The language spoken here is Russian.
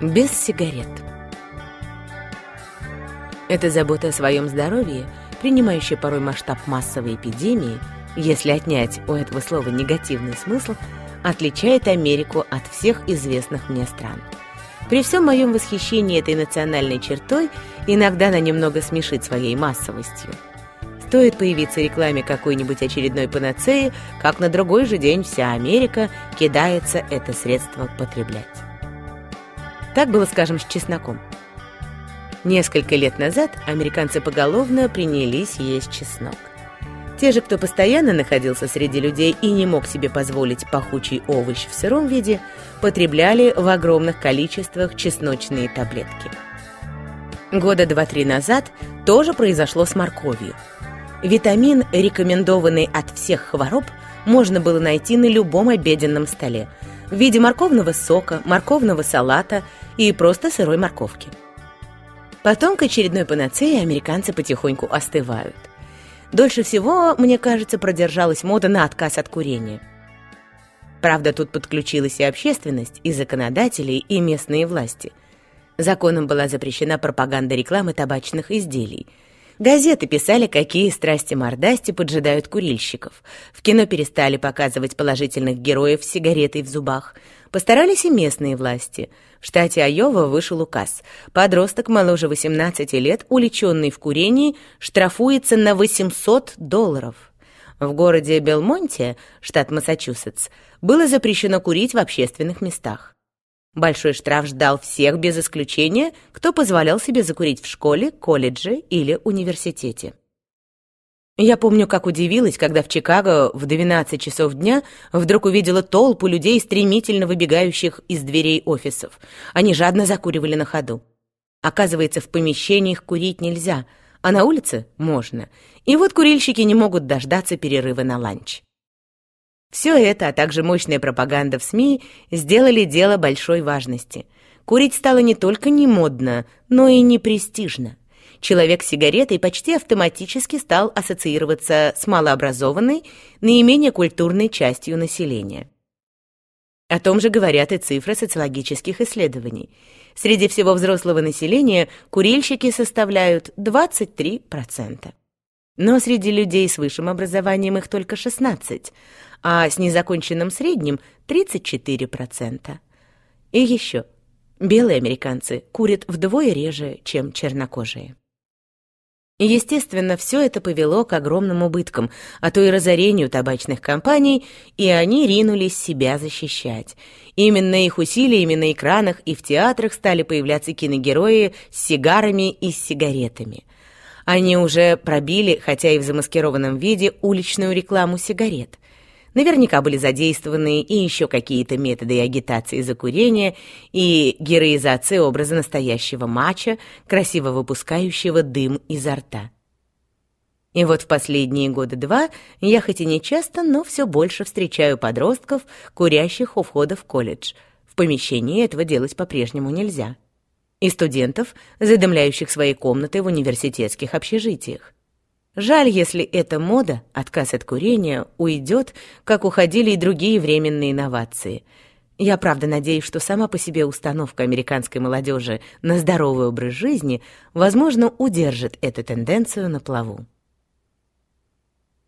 Без сигарет. Эта забота о своем здоровье, принимающая порой масштаб массовой эпидемии, если отнять у этого слова негативный смысл, отличает Америку от всех известных мне стран. При всем моем восхищении этой национальной чертой иногда она немного смешит своей массовостью. Стоит появиться рекламе какой-нибудь очередной панацеи, как на другой же день вся Америка кидается это средство потреблять. Так было, скажем, с чесноком. Несколько лет назад американцы поголовно принялись есть чеснок. Те же, кто постоянно находился среди людей и не мог себе позволить пахучий овощ в сыром виде, потребляли в огромных количествах чесночные таблетки. Года два-три назад тоже произошло с морковью. Витамин, рекомендованный от всех хвороб, можно было найти на любом обеденном столе – в виде морковного сока, морковного салата и просто сырой морковки. Потом к очередной панацеи американцы потихоньку остывают. Дольше всего, мне кажется, продержалась мода на отказ от курения. Правда, тут подключилась и общественность, и законодатели, и местные власти. Законом была запрещена пропаганда рекламы табачных изделий – Газеты писали, какие страсти-мордасти поджидают курильщиков. В кино перестали показывать положительных героев с сигаретой в зубах. Постарались и местные власти. В штате Айова вышел указ. Подросток моложе 18 лет, уличенный в курении, штрафуется на 800 долларов. В городе Белмонте, штат Массачусетс, было запрещено курить в общественных местах. Большой штраф ждал всех без исключения, кто позволял себе закурить в школе, колледже или университете. Я помню, как удивилась, когда в Чикаго в 12 часов дня вдруг увидела толпу людей, стремительно выбегающих из дверей офисов. Они жадно закуривали на ходу. Оказывается, в помещениях курить нельзя, а на улице можно. И вот курильщики не могут дождаться перерыва на ланч. Все это, а также мощная пропаганда в СМИ сделали дело большой важности. Курить стало не только не модно, но и не престижно. Человек с сигаретой почти автоматически стал ассоциироваться с малообразованной, наименее культурной частью населения. О том же говорят и цифры социологических исследований. Среди всего взрослого населения курильщики составляют 23%. Но среди людей с высшим образованием их только 16%, а с незаконченным средним 34%. И еще, белые американцы курят вдвое реже, чем чернокожие. Естественно, все это повело к огромным убыткам, а то и разорению табачных компаний, и они ринулись себя защищать. Именно их усилиями на экранах и в театрах стали появляться киногерои с сигарами и с сигаретами. Они уже пробили, хотя и в замаскированном виде, уличную рекламу сигарет. Наверняка были задействованы и еще какие-то методы агитации за курение и героизации образа настоящего мача, красиво выпускающего дым изо рта. И вот в последние годы два я хоть и не часто, но все больше встречаю подростков, курящих у входа в колледж. В помещении этого делать по-прежнему нельзя. И студентов, задымляющих свои комнаты в университетских общежитиях. Жаль, если эта мода, отказ от курения, уйдет, как уходили и другие временные инновации. Я правда надеюсь, что сама по себе установка американской молодежи на здоровый образ жизни, возможно, удержит эту тенденцию на плаву.